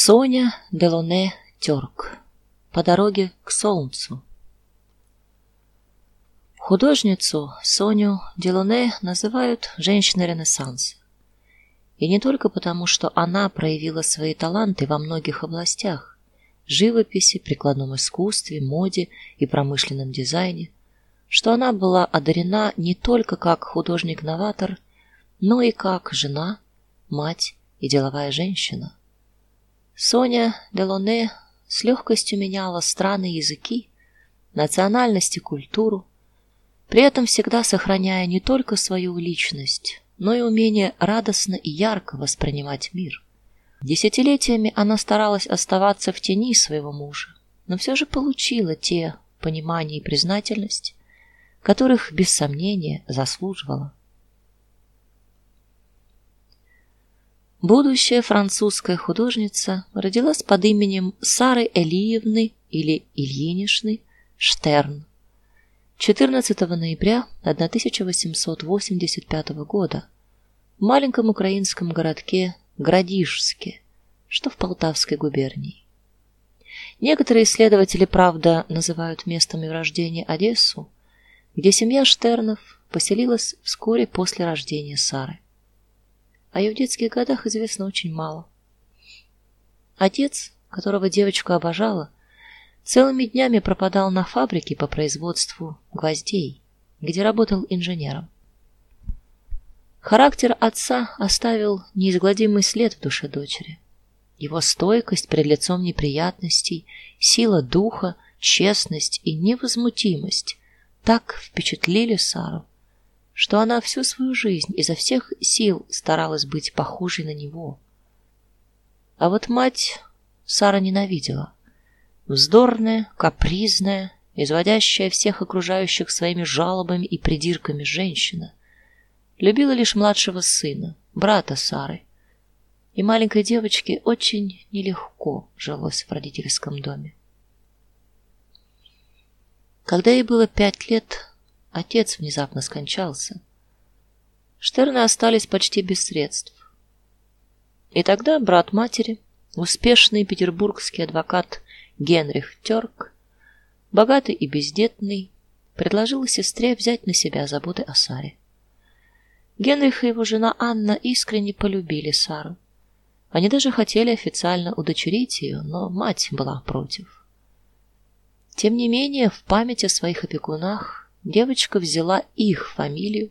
Соня Делоне Тёрк. По дороге к солнцу. Художницу Соню Делоне называют женщиной Ренессанса. И не только потому, что она проявила свои таланты во многих областях: живописи, прикладном искусстве, моде и промышленном дизайне, что она была одарена не только как художник-новатор, но и как жена, мать и деловая женщина. Соня Делоне с легкостью меняла страны, языки, национальности, культуру, при этом всегда сохраняя не только свою личность, но и умение радостно и ярко воспринимать мир. Десятилетиями она старалась оставаться в тени своего мужа, но все же получила те понимание и признательность, которых без сомнения заслуживала. Будущая французская художница родилась под именем Сары Элиевны или Ильинишны Штерн 14 ноября 1885 года в маленьком украинском городке Градишске, что в Полтавской губернии. Некоторые исследователи, правда, называют местом ее рождения Одессу, где семья Штернов поселилась вскоре после рождения Сары. О ее детских годах известно очень мало. Отец, которого девочка обожала, целыми днями пропадал на фабрике по производству гвоздей, где работал инженером. Характер отца оставил неизгладимый след в душе дочери. Его стойкость перед лицом неприятностей, сила духа, честность и невозмутимость так впечатлили Сару, что она всю свою жизнь изо всех сил старалась быть похожей на него. А вот мать Сара ненавидела. Вздорная, капризная, изводящая всех окружающих своими жалобами и придирками женщина. Любила лишь младшего сына, брата Сары. И маленькой девочке очень нелегко жилось в родительском доме. Когда ей было пять лет, Отец внезапно скончался. Штерны остались почти без средств. И тогда брат матери, успешный петербургский адвокат Генрих Тёрк, богатый и бездетный, предложил сестре взять на себя заботы о Саре. Генрих и его жена Анна искренне полюбили Сару. Они даже хотели официально удочерить ее, но мать была против. Тем не менее, в память о своих опекунах девочка взяла их фамилию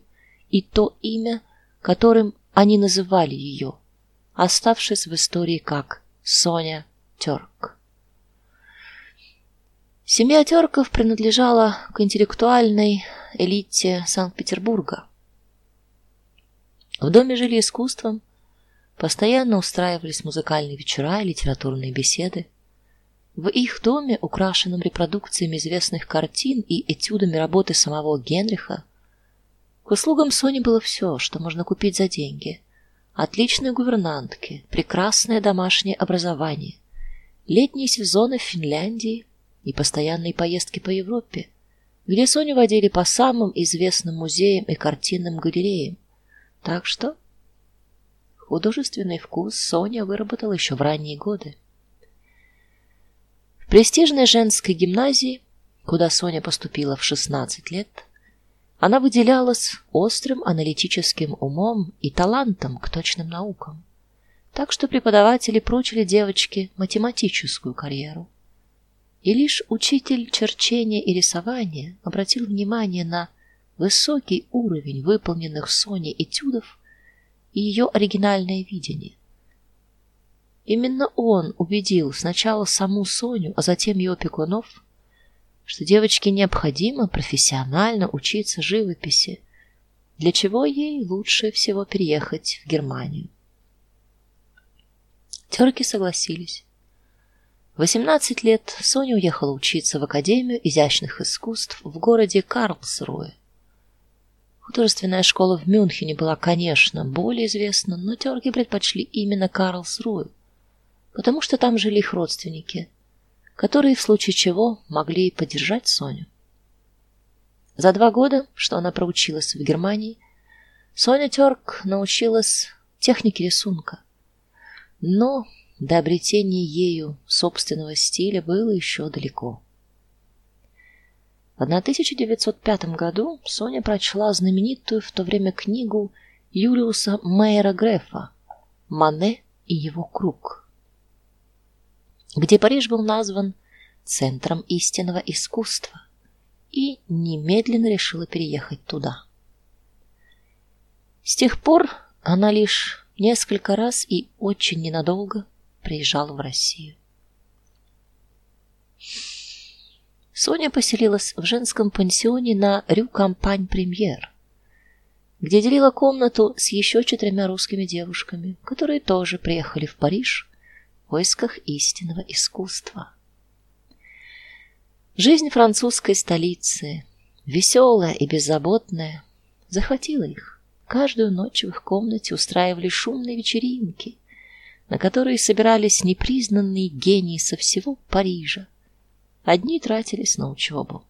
и то имя, которым они называли ее, оставшись в истории как Соня Тёрк. Семья Тёрков принадлежала к интеллектуальной элите Санкт-Петербурга. В доме жили искусством, постоянно устраивались музыкальные вечера и литературные беседы. В их доме, украшенном репродукциями известных картин и этюдами работы самого Генриха, к услугам Сони было все, что можно купить за деньги: отличные гувернантки, прекрасное домашнее образование, летние сезоны в Финляндии и постоянные поездки по Европе, где Соню водили по самым известным музеям и картинным галереям. Так что художественный вкус Соня выработала еще в ранние годы престижной женской гимназии, куда Соня поступила в 16 лет, она выделялась острым аналитическим умом и талантом к точным наукам. Так что преподаватели прочили девочке математическую карьеру. И лишь учитель черчения и рисования обратил внимание на высокий уровень выполненных Соней этюдов и ее оригинальное видение. Именно он убедил сначала саму Соню, а затем ее опекунов, что девочке необходимо профессионально учиться живописи, для чего ей лучше всего переехать в Германию. Терки согласились. В 18 лет Соня уехала учиться в Академию изящных искусств в городе Карлсруэ. Художественная школа в Мюнхене была, конечно, более известна, но терки предпочли именно Карлсруэ потому что там жили их родственники, которые в случае чего могли поддержать Соню. За два года, что она проучилась в Германии, Соня Тёрк научилась технике рисунка. Но до обретения ею собственного стиля было еще далеко. В 1905 году Соня прочла знаменитую в то время книгу Юлиуса Мейера Грефа Мане и его круг, где Париж был назван центром истинного искусства, и немедленно решила переехать туда. С тех пор она лишь несколько раз и очень ненадолго приезжала в Россию. Соня поселилась в женском пансионе на Рю Кампань Премьер, где делила комнату с еще четырьмя русскими девушками, которые тоже приехали в Париж поисках истинного искусства. Жизнь французской столицы, веселая и беззаботная, захватила их. Каждую ночь в их комнате устраивали шумные вечеринки, на которые собирались непризнанные гении со всего Парижа Одни тратились на учебу.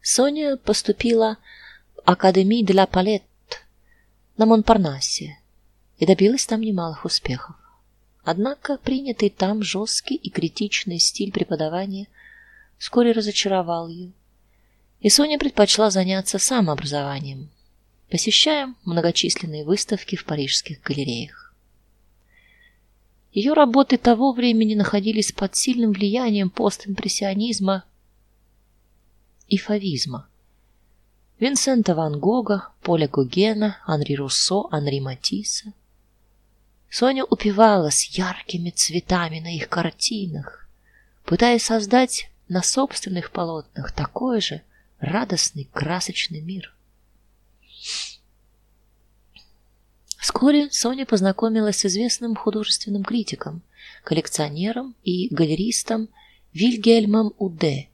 Соня поступила в Академию де ла Палет на Монпарнасе и добилась там немалых успехов. Однако принятый там жесткий и критичный стиль преподавания вскоре разочаровал ее, и Соня предпочла заняться самообразованием, посещая многочисленные выставки в парижских галереях. Ее работы того времени находились под сильным влиянием постимпрессионизма и фавизма. Винсента ван Гога, Поля Гогена, Анри Руссо, Анри Матисса. Соня упивалась яркими цветами на их картинах, пытаясь создать на собственных полотнах такой же радостный, красочный мир. Вскоре Соня познакомилась с известным художественным критиком, коллекционером и галеристом Вильгельмом Уде,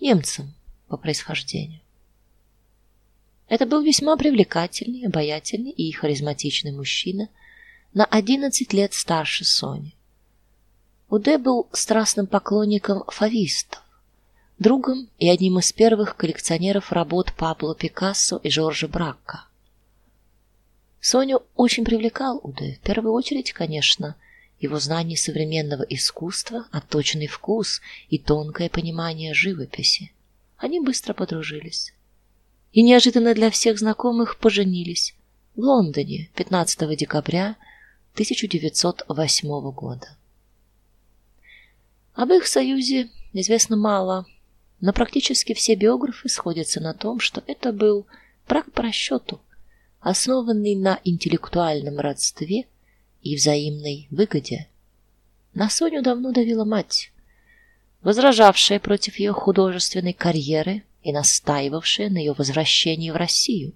немцем по происхождению. Это был весьма привлекательный, обаятельный и харизматичный мужчина, на 11 лет старше Сони. Уде был страстным поклонником фавистов, другом и одним из первых коллекционеров работ Пабло Пикассо и Жоржа Бракка. Соню очень привлекал Уде, в первую очередь, конечно, его знание современного искусства, отточенный вкус и тонкое понимание живописи. Они быстро подружились. И неожиданно для всех знакомых поженились в Лондоне 15 декабря 1908 года. Об их союзе известно мало, но практически все биографы сходятся на том, что это был брак по расчету основанный на интеллектуальном родстве и взаимной выгоде. На Соню давно давила мать, возражавшая против ее художественной карьеры и настаивавшая на ее возвращении в Россию.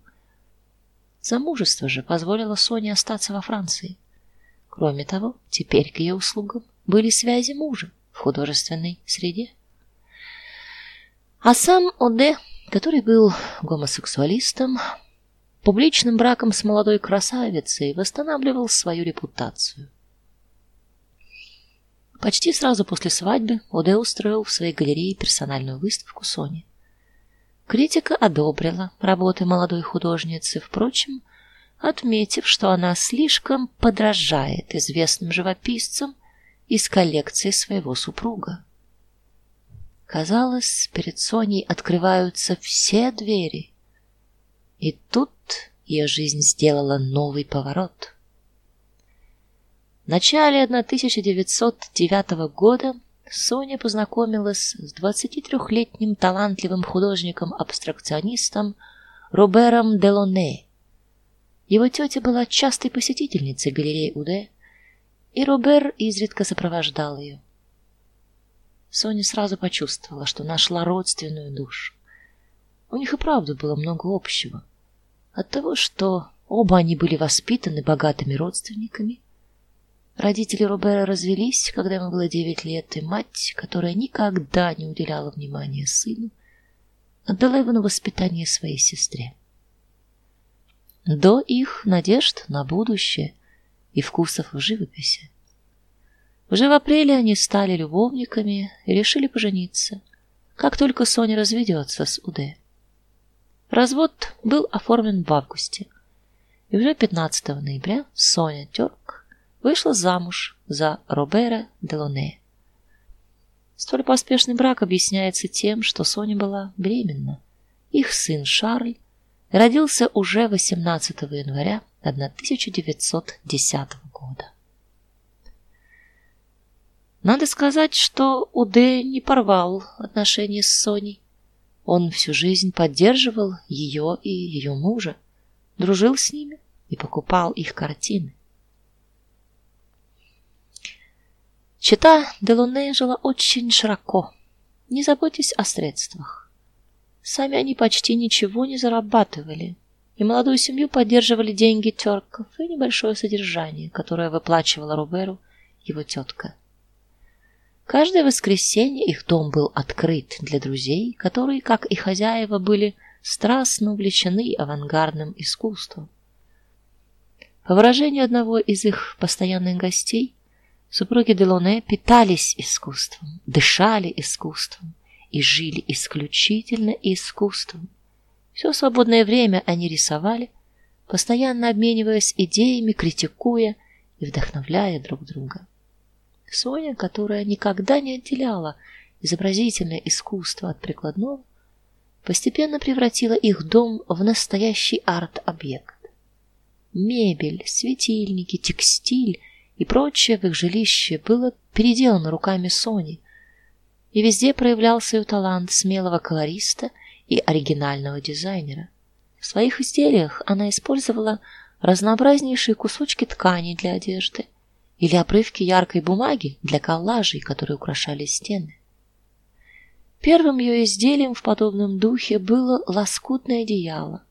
Замужество же позволило Соне остаться во Франции. Кроме того, теперь к ее услугам были связи мужа в художественной среде. А сам Оде, который был гомосексуалистом, публичным браком с молодой красавицей восстанавливал свою репутацию. Почти сразу после свадьбы Оде устроил в своей галерее персональную выставку Сони. Критика одобрила работы молодой художницы, впрочем, отметив, что она слишком подражает известным живописцам из коллекции своего супруга. Казалось, перед Соней открываются все двери. И тут ее жизнь сделала новый поворот. В начале 1909 года Соня познакомилась с 23-летним талантливым художником-абстракционистом Робером Делоне. Его тетя была частой посетительницей галереи Уде, и Робер изредка сопровождал ее. Соня сразу почувствовала, что нашла родственную душу. У них и правда было много общего. От того, что оба они были воспитаны богатыми родственниками. Родители Робера развелись, когда ему было девять лет, и мать, которая никогда не уделяла внимания сыну, отдала его на воспитание своей сестре. До их надежд на будущее и вкусов в живописи. Уже в апреле они стали любовниками и решили пожениться, как только Соня разведется с Уде. Развод был оформлен в августе. И уже 15 ноября Соня Тёрк вышла замуж за Робера Делоне. Столь поспешный брак объясняется тем, что Соня была беременна. Их сын Шарль родился уже 18 января 1910 года. Надо сказать, что Уде не порвал отношения с Соней. Он всю жизнь поддерживал ее и ее мужа, дружил с ними и покупал их картины. Чита Делоне жила очень широко. Не заботьтесь о средствах. Сами они почти ничего не зарабатывали, и молодую семью поддерживали деньги терков и небольшое содержание, которое выплачивала Роберу его тетка. Каждое воскресенье их дом был открыт для друзей, которые, как и хозяева, были страстно увлечены авангардным искусством. По выражению одного из их постоянных гостей, супруги Делоне питались искусством, дышали искусством и жили исключительно искусством. Все свободное время они рисовали, постоянно обмениваясь идеями, критикуя и вдохновляя друг друга. Соня, которая никогда не отделяла изобразительное искусство от прикладного, постепенно превратила их дом в настоящий арт-объект. Мебель, светильники, текстиль и прочее в их жилище было переделано руками Сони, и везде проявлялся ее талант смелого колориста и оригинального дизайнера. В своих изделиях она использовала разнообразнейшие кусочки ткани для одежды, или обрывки яркой бумаги для коллажей, которые украшали стены. Первым ее изделием в подобном духе было лоскутное одеяло,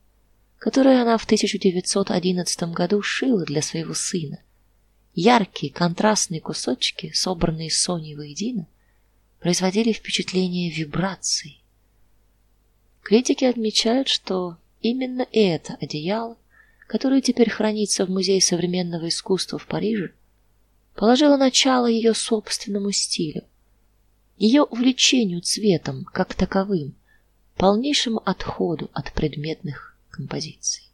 которое она в 1911 году шила для своего сына. Яркие контрастные кусочки, собранные Соней воедино, производили впечатление вибраций. Критики отмечают, что именно это одеяло, которое теперь хранится в Музее современного искусства в Париже, положила начало ее собственному стилю, ее увлечению цветом как таковым, полнейшему отходу от предметных композиций.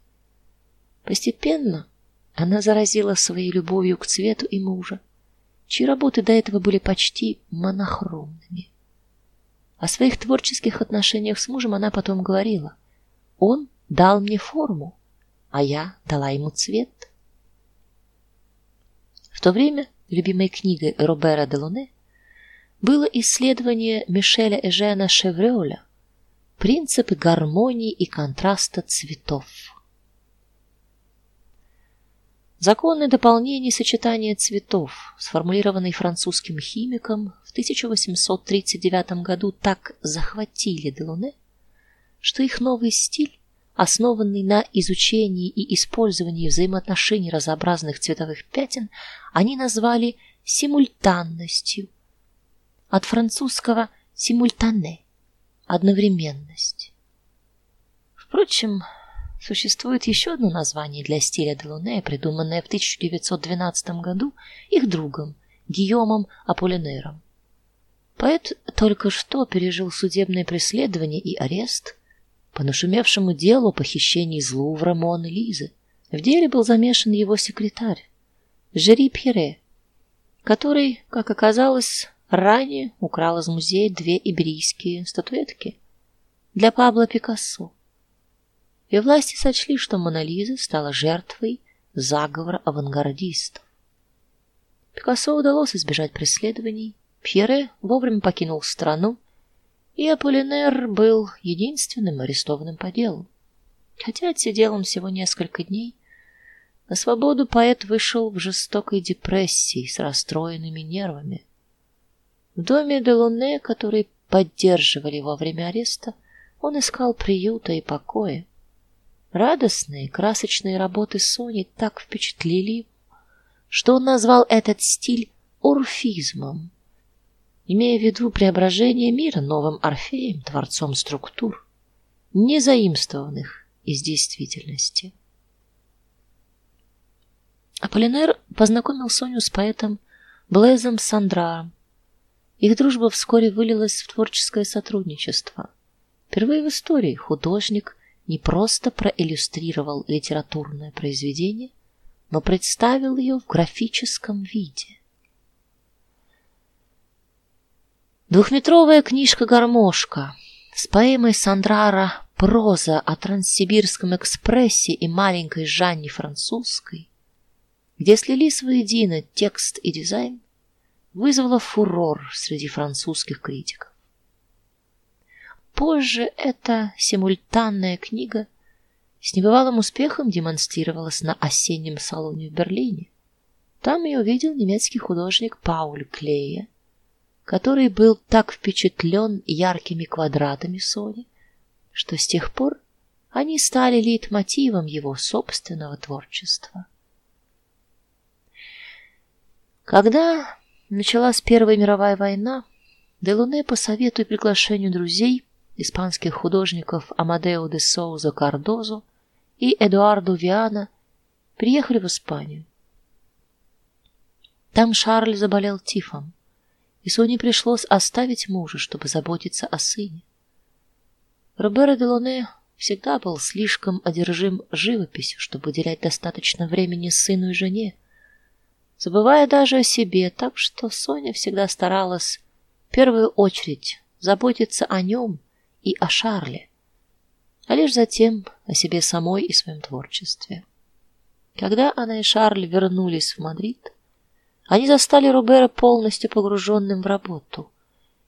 Постепенно она заразила своей любовью к цвету и мужа, чьи работы до этого были почти монохромными. О своих творческих отношениях с мужем она потом говорила: "Он дал мне форму, а я дала ему цвет". В то время любимой книгой Робера де Луне было исследование Мишеля Эжена Шевреля Принципы гармонии и контраста цветов. Законы дополнения и сочетания цветов, сформулированный французским химиком в 1839 году, так захватили Делуне, что их новый стиль основанный на изучении и использовании взаимоотношений разнообразных цветовых пятен, они назвали симультанностью. От французского симультане одновременность. Впрочем, существует еще одно название для стиля Делуне, придуманное в 1912 году их другом Гийомом Аполлинером. Поэт только что пережил судебное преследование и арест по нашумевшему делу о похищении из Лувра Моны Лизы. В деле был замешан его секретарь Жери Пьере, который, как оказалось, ранее украл из музея две иберийские статуэтки для Пабло Пикассо. И власти сочли, что Мона стала жертвой заговора авангардистов. Пикассо удалось избежать преследований. Пьере вовремя покинул страну и Аполлинер был единственным арестованным по делу. Хотя отсидел он всего несколько дней, на свободу поэт вышел в жестокой депрессии с расстроенными нервами. В доме де Луне, который поддерживали во время ареста, он искал приюта и покоя. Радостные, красочные работы Сони так впечатлили его, что он назвал этот стиль орфизмом имея в виду преображение мира новым Орфеем, творцом структур, не заимствованных из действительности. Аполлинер познакомил Соню с поэтом Блезом Сандраром. Их дружба вскоре вылилась в творческое сотрудничество. Впервые в истории художник не просто проиллюстрировал литературное произведение, но представил ее в графическом виде. Двухметровая книжка-гармошка с поэмой Сандрара «Проза о Транссибирском экспрессе» и маленькой Жанне Французской, где слились воедино текст и дизайн, вызвала фурор среди французских критиков. Позже эта симультанная книга с небывалым успехом демонстрировалась на осеннем салоне в Берлине. Там ее увидел немецкий художник Пауль Клея, который был так впечатлен яркими квадратами Сони, что с тех пор они стали лейтмотивом его собственного творчества. Когда началась Первая мировая война, Делуне по совету и приглашению друзей, испанских художников Амадео де Соуза Кардозо и Эдуардо Виана, приехали в Испанию. Там Шарль заболел тифом и Соне пришлось оставить мужа, чтобы заботиться о сыне. Робер Делоне всегда был слишком одержим живописью, чтобы уделять достаточно времени сыну и жене, забывая даже о себе, так что Соня всегда старалась в первую очередь заботиться о нем и о Шарле, а лишь затем о себе самой и своем творчестве. Когда она и Шарль вернулись в Мадрид, они застали Робера полностью погруженным в работу.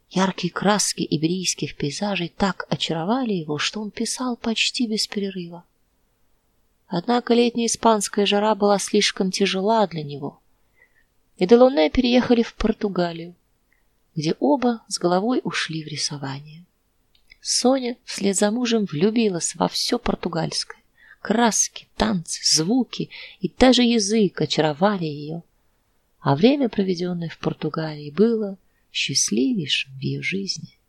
Яркие краски иберийских пейзажей так очаровали его, что он писал почти без перерыва. Однако летняя испанская жара была слишком тяжела для него. И Делоне переехали в Португалию, где оба с головой ушли в рисование. Соня вслед за мужем влюбилась во все португальское. Краски, танцы, звуки и даже язык очаровали ее а время, проведенное в Португалии, было счастливейшим в ее жизни.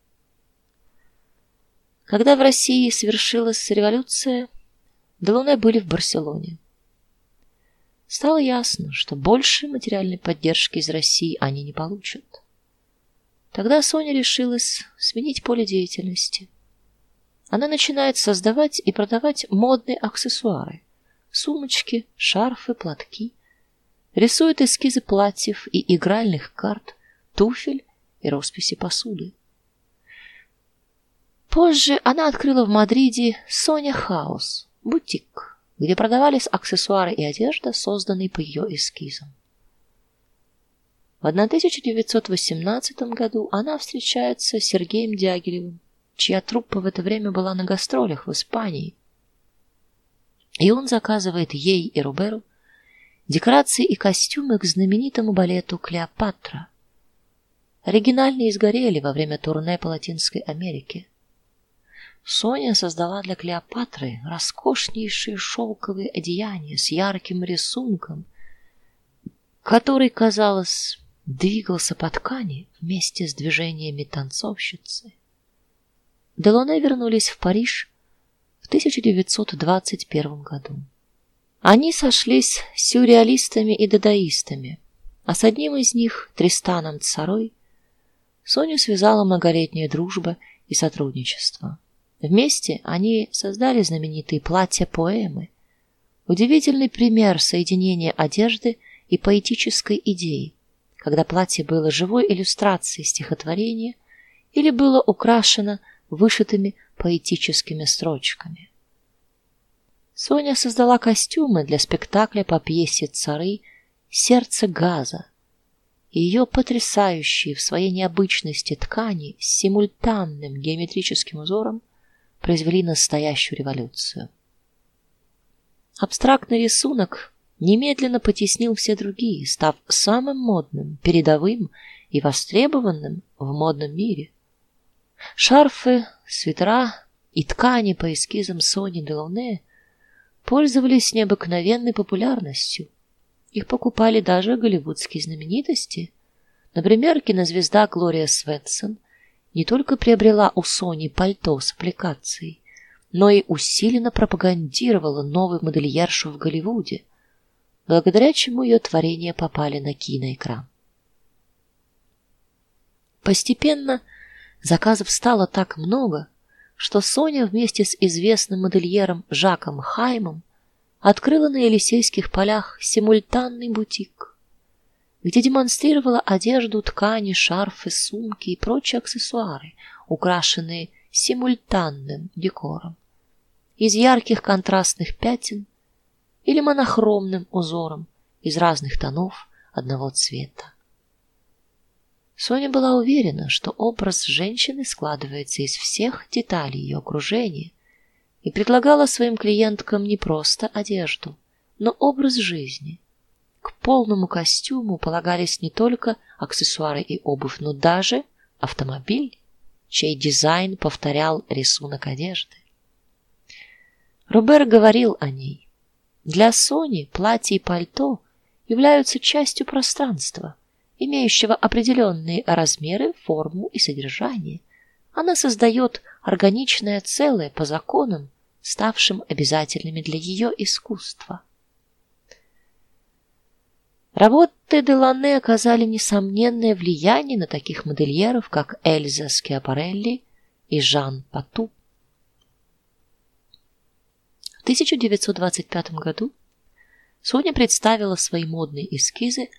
Когда в России свершилась революция, Делуне были в Барселоне. Стало ясно, что больше материальной поддержки из России они не получат. Тогда Соня решилась сменить поле деятельности. Она начинает создавать и продавать модные аксессуары: сумочки, шарфы, платки рисует эскизы платьев и игральных карт, туфель и росписи посуды. Позже она открыла в Мадриде Соня Хаус, бутик, где продавались аксессуары и одежда, созданные по ее эскизам. В 1918 году она встречается с Сергеем Дягилевым, чья труппа в это время была на гастролях в Испании. И он заказывает ей и Руберу декорации и костюмы к знаменитому балету Клеопатра. Оригинальные сгорели во время турне по Латинской Америке. Соня создала для Клеопатры роскошнейшие шелковые одеяния с ярким рисунком, который, казалось, двигался по ткани вместе с движениями танцовщицы. Делоне вернулись в Париж в 1921 году. Они сошлись с сюрреалистами и дадаистами, а с одним из них, Тристаном Царой, Соню связала многолетняя дружба и сотрудничество. Вместе они создали знаменитые платья-поэмы, удивительный пример соединения одежды и поэтической идеи, когда платье было живой иллюстрацией стихотворения или было украшено вышитыми поэтическими строчками. Соня создала костюмы для спектакля по пьесе Цары Сердце газа. Ее потрясающие в своей необычности ткани с симультанным геометрическим узором произвели настоящую революцию. Абстрактный рисунок немедленно потеснил все другие, став самым модным, передовым и востребованным в модном мире. Шарфы, свитера и ткани по эскизам Сони Делоне – пользовались необыкновенной популярностью. Их покупали даже голливудские знаменитости. Например, кинозвезда Глория Свенсон не только приобрела у Sony пальто с аппликацией, но и усиленно пропагандировала новую модельершу в Голливуде, благодаря чему ее творения попали на киноэкран. Постепенно заказов стало так много, что Соня вместе с известным модельером Жаком Хаймом открыла на Елисейских полях симультанный бутик, где демонстрировала одежду, ткани, шарфы, сумки и прочие аксессуары, украшенные симультанным декором из ярких контрастных пятен или монохромным узором из разных тонов одного цвета. Соня была уверена, что образ женщины складывается из всех деталей ее окружения и предлагала своим клиенткам не просто одежду, но образ жизни. К полному костюму полагались не только аксессуары и обувь, но даже автомобиль, чей дизайн повторял рисунок одежды. Робер говорил о ней. Для Сони платье и пальто являются частью пространства, имеющего определенные размеры, форму и содержание. Она создает органичное целое по законам, ставшим обязательными для ее искусства. Работы Делане оказали несомненное влияние на таких модельеров, как Эльза Скиапарелли и Жан Пату. В 1925 году Соня представила свои модные эскизы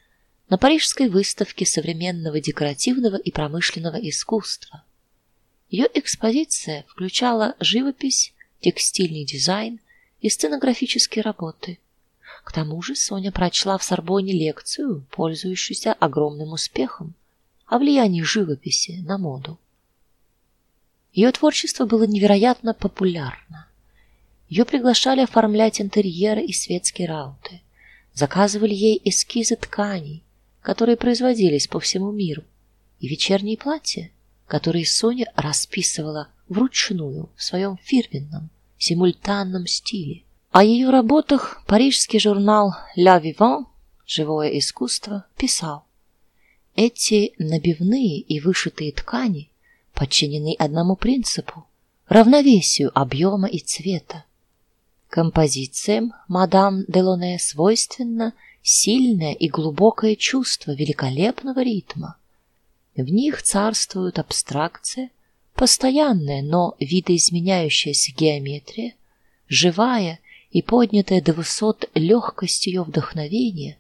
на парижской выставке современного декоративного и промышленного искусства. Ее экспозиция включала живопись, текстильный дизайн и сценографические работы. К тому же Соня прочла в Сорбонне лекцию, пользующуюся огромным успехом, о влиянии живописи на моду. Ее творчество было невероятно популярно. Ее приглашали оформлять интерьеры и светские рауты, заказывали ей эскизы тканей, которые производились по всему миру, и вечерние платья, которые Соня расписывала вручную в своем фирменном симультанном стиле. О ее работах парижский журнал La Vivant Живое искусство писал: эти набивные и вышитые ткани подчинены одному принципу равновесию объема и цвета. Композициям мадам Делоне свойственно сильное и глубокое чувство великолепного ритма. В них царствует абстракция, постоянная, но видоизменяющаяся геометрия, живая и поднятая до высот легкость ее вдохновения,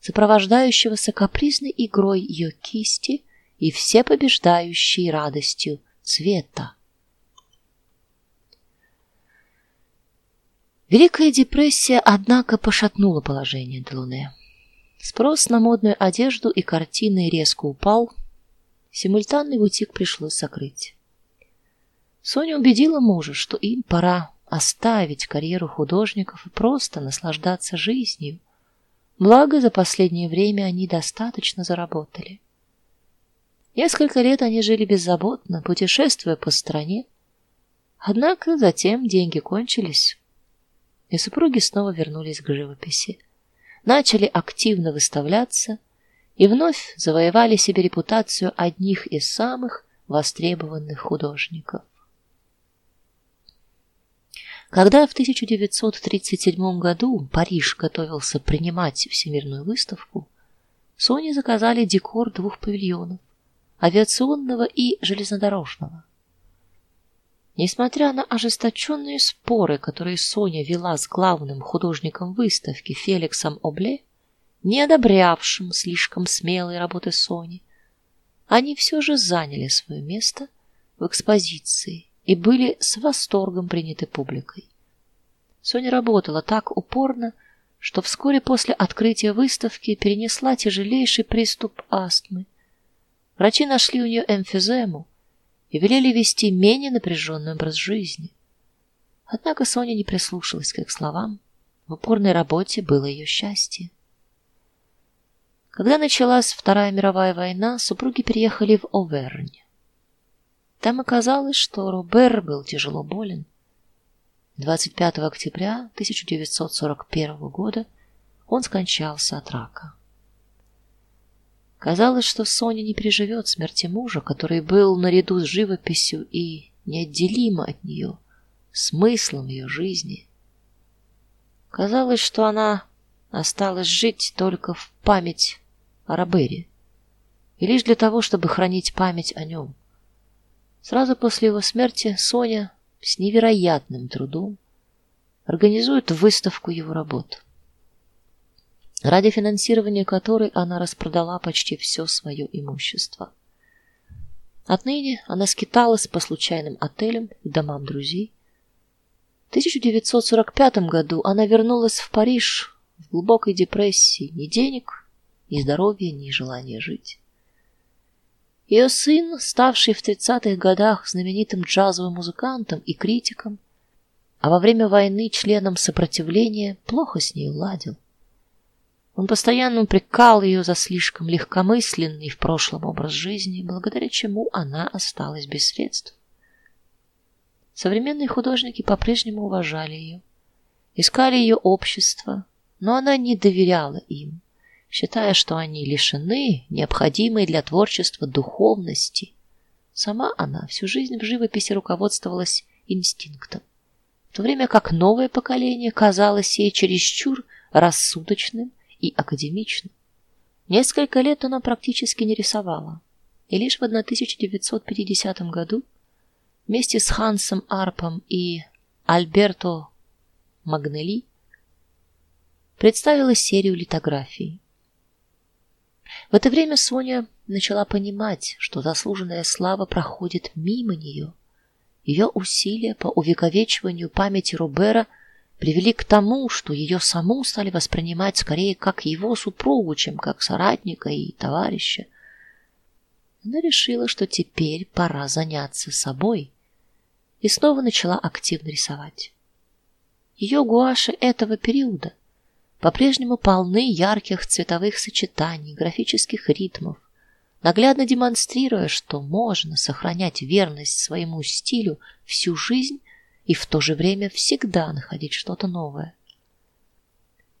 сопровождающегося капризной игрой ее кисти и всепобеждающей радостью цвета. Великая депрессия, однако, пошатнула положение Делуне. Спрос на модную одежду и картины резко упал. Симультанный бутик пришлось закрыть. Соня убедила мужа, что им пора оставить карьеру художников и просто наслаждаться жизнью. Благо за последнее время они достаточно заработали. Несколько лет они жили беззаботно, путешествуя по стране. Однако затем деньги кончились и супруги снова вернулись к живописи. Начали активно выставляться и вновь завоевали себе репутацию одних из самых востребованных художников. Когда в 1937 году Париж готовился принимать всемирную выставку, Sony заказали декор двух павильонов: авиационного и железнодорожного. Несмотря на ожесточенные споры, которые Соня вела с главным художником выставки Феликсом Обле, не одобрявшим слишком смелые работы Сони, они все же заняли свое место в экспозиции и были с восторгом приняты публикой. Соня работала так упорно, что вскоре после открытия выставки перенесла тяжелейший приступ астмы. Врачи нашли у нее эмфизему, и велели вести менее напряженный образ жизни. Однако Соня не прислушалась к их словам. В упорной работе было ее счастье. Когда началась Вторая мировая война, супруги переехали в Овернь. Там оказалось, что Робер был тяжело болен. 25 октября 1941 года он скончался от рака. Казалось, что Соня не переживет смерти мужа, который был наряду с живописью и неотделимо от нее, смыслом ее жизни. Казалось, что она осталась жить только в память о Робере, и лишь для того, чтобы хранить память о нем. Сразу после его смерти Соня с невероятным трудом организует выставку его работ, ради финансирования которой она распродала почти все свое имущество. Отныне она скиталась по случайным отелям и домам друзей. В 1945 году она вернулась в Париж в глубокой депрессии, ни денег, ни здоровья, ни желания жить. Ее сын, ставший в тридцатых годах знаменитым джазовым музыкантом и критиком, а во время войны членом сопротивления, плохо с ней ладил. Он постоянно упрекал ее за слишком легкомысленный в прошлом образ жизни, благодаря чему она осталась без средств. Современные художники по-прежнему уважали ее, искали ее общество, но она не доверяла им, считая, что они лишены необходимой для творчества духовности. Сама она всю жизнь в живописи руководствовалась инстинктом, в то время как новое поколение казалось ей чересчур рассудочным и академичным. Несколько лет она практически не рисовала, и лишь в 1950 году вместе с Хансом Арпом и Альберто Магнели представила серию литографий. В это время Соня начала понимать, что заслуженная слава проходит мимо нее. Ее усилия по увековечиванию памяти Рубера – привели к тому, что ее саму стали воспринимать скорее как его супругу, чем как соратника и товарища. Она решила, что теперь пора заняться собой, и снова начала активно рисовать. Ее гуаши этого периода по-прежнему полны ярких цветовых сочетаний, графических ритмов, наглядно демонстрируя, что можно сохранять верность своему стилю всю жизнь и в то же время всегда находить что-то новое.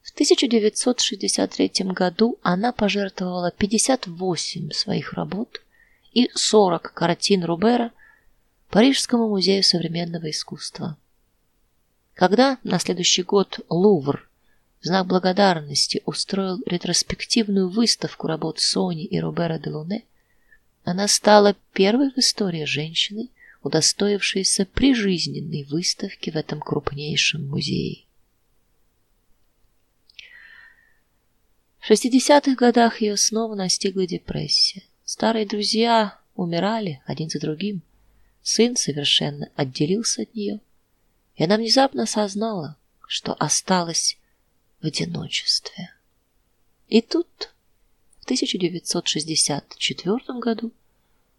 В 1963 году она пожертвовала 58 своих работ и 40 картин Рубера Парижскому музею современного искусства. Когда на следующий год Лувр в знак благодарности устроил ретроспективную выставку работ Сони и Робера де Луне, она стала первой в истории женщиной, удостоившейся прижизненной выставки в этом крупнейшем музее. В 60-х годах ее снова настигла депрессия. Старые друзья умирали один за другим. Сын совершенно отделился от нее, и она внезапно осознала, что осталась в одиночестве. И тут в 1964 году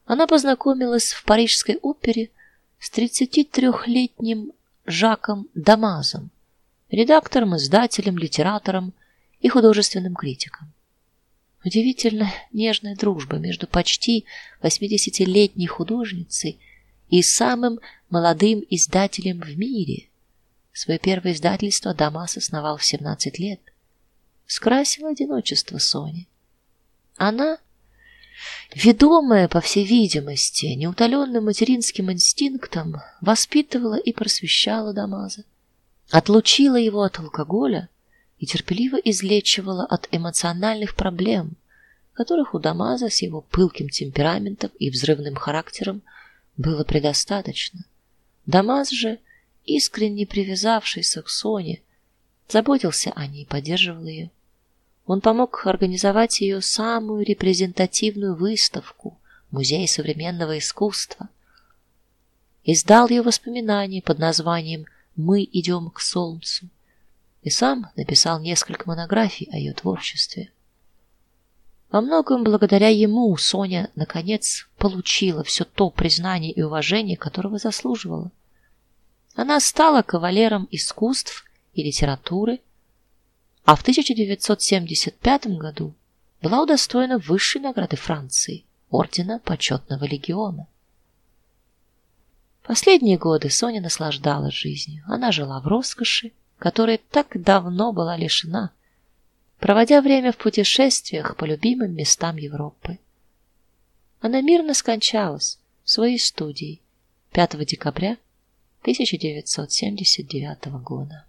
она познакомилась в парижской опере с 33-летним Жаком Дамазом, редактором, издателем, литератором и художественным критиком. Удивительно нежная дружба между почти 80-летней художницей и самым молодым издателем в мире. Свое первое издательство Дамас основал в 17 лет. Скрасило одиночество Сони. Она ведомая, по всей видимости, неутоленным материнским инстинктом, воспитывала и просвещала Дамаза, отлучила его от алкоголя и терпеливо излечивала от эмоциональных проблем, которых у Дамаза с его пылким темпераментом и взрывным характером было предостаточно. Дамаз же, искренне привязавшийся к Соне, заботился о ней, поддерживал ее. Он помог организовать ее самую репрезентативную выставку Музей современного искусства. Издал ее воспоминания под названием Мы идем к солнцу. И сам написал несколько монографий о ее творчестве. Во многом благодаря ему Соня наконец получила все то признание и уважение, которого заслуживала. Она стала кавалером искусств и литературы а в 1975 году была удостоена высшей награды Франции ордена почетного легиона. Последние годы Соня наслаждалась жизнью. Она жила в роскоши, которой так давно была лишена, проводя время в путешествиях по любимым местам Европы. Она мирно скончалась в своей студии 5 декабря 1979 года.